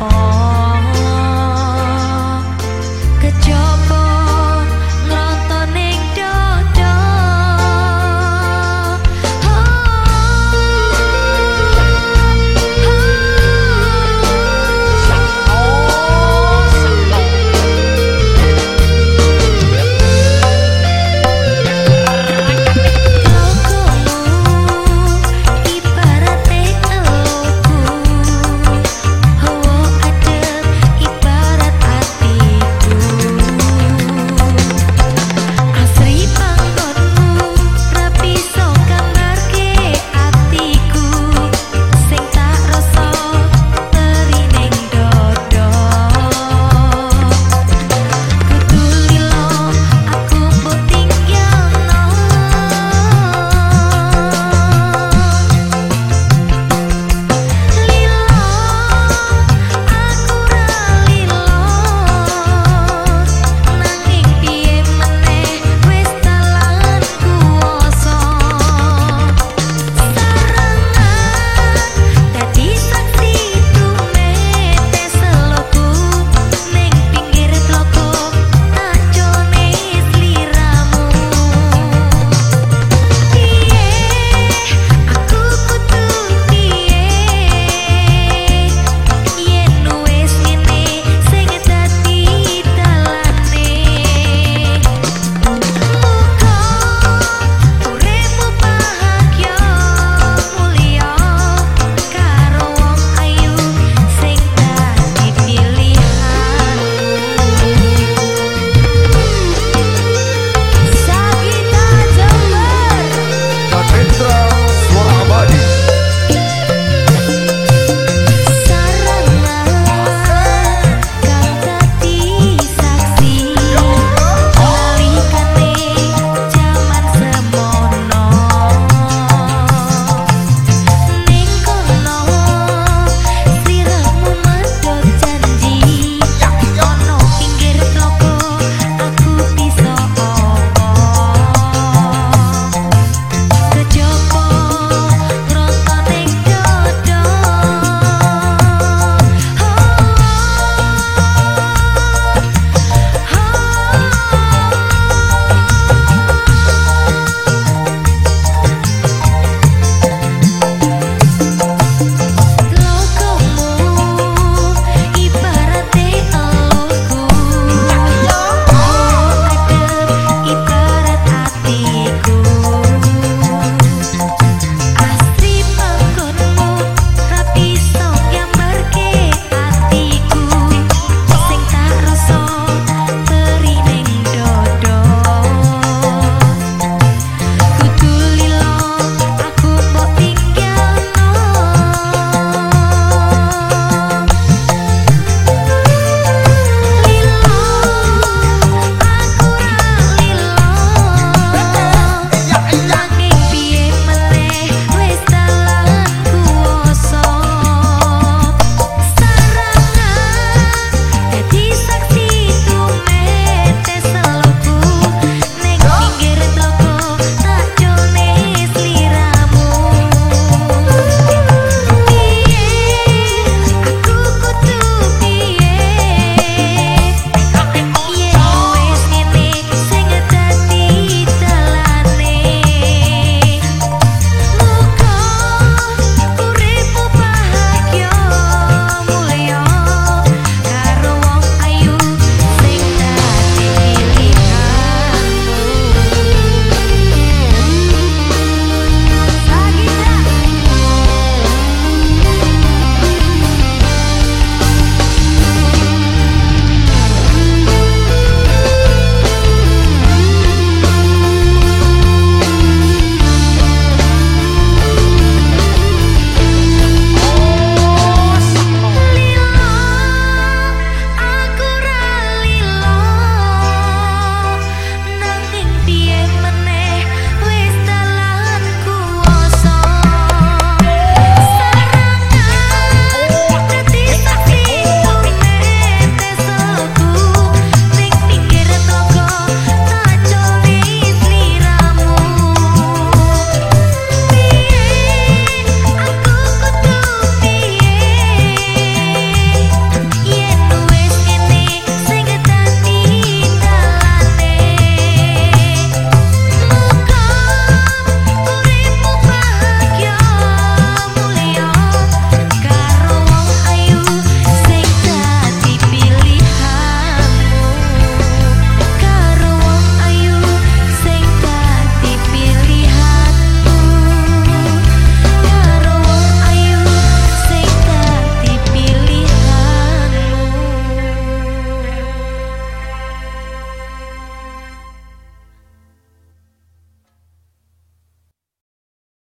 啊。